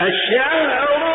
الشعر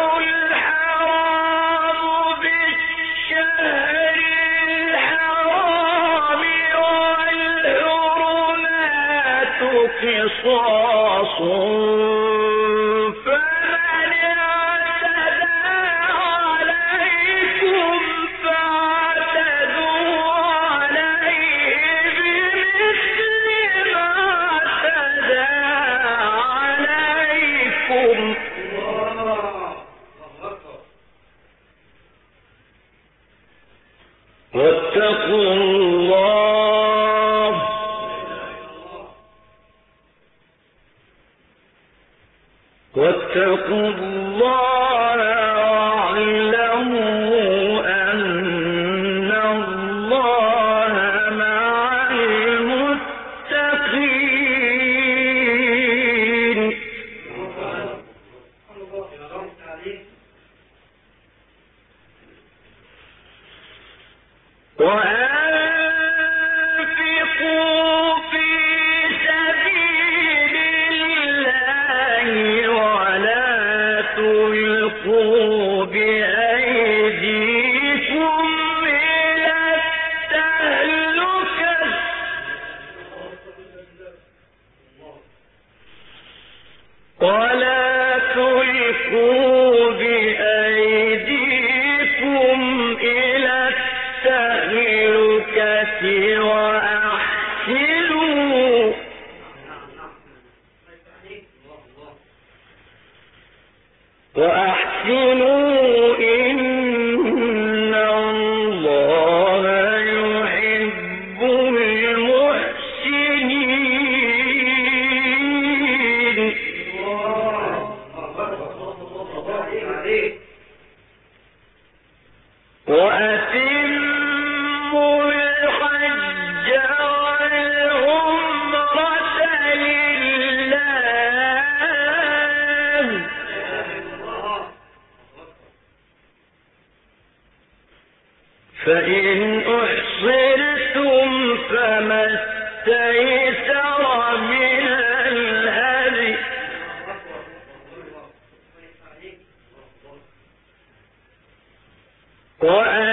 فإن أحصرتم فما استيسر من الهدي. وأن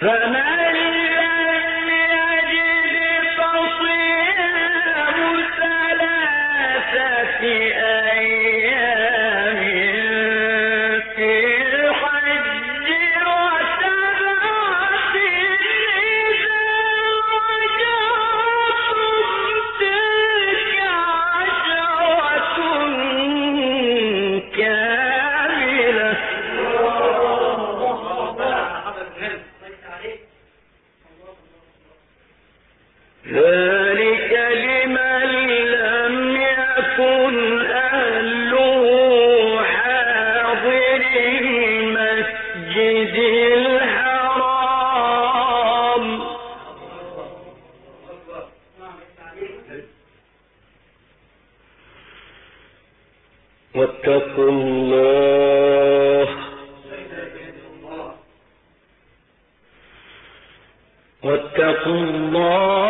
Rather Oh.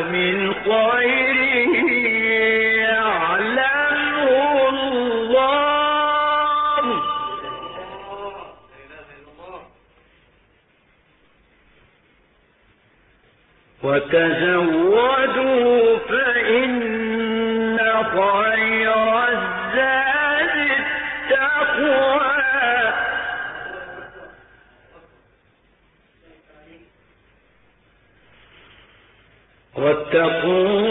وتزودوا فإن خير الزاد التقوى. واتقوا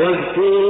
واذكروا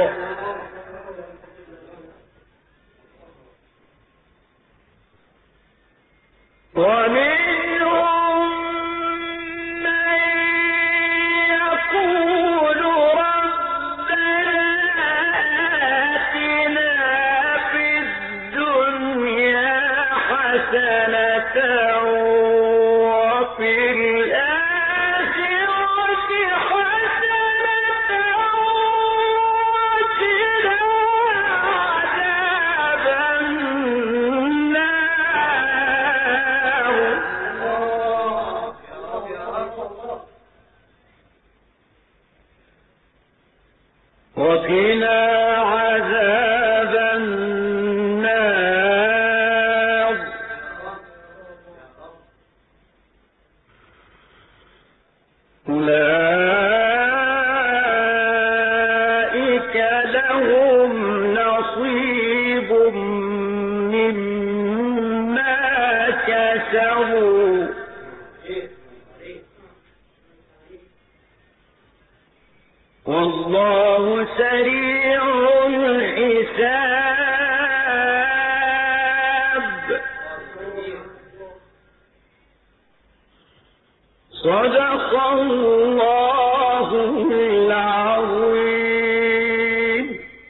Court. وقنا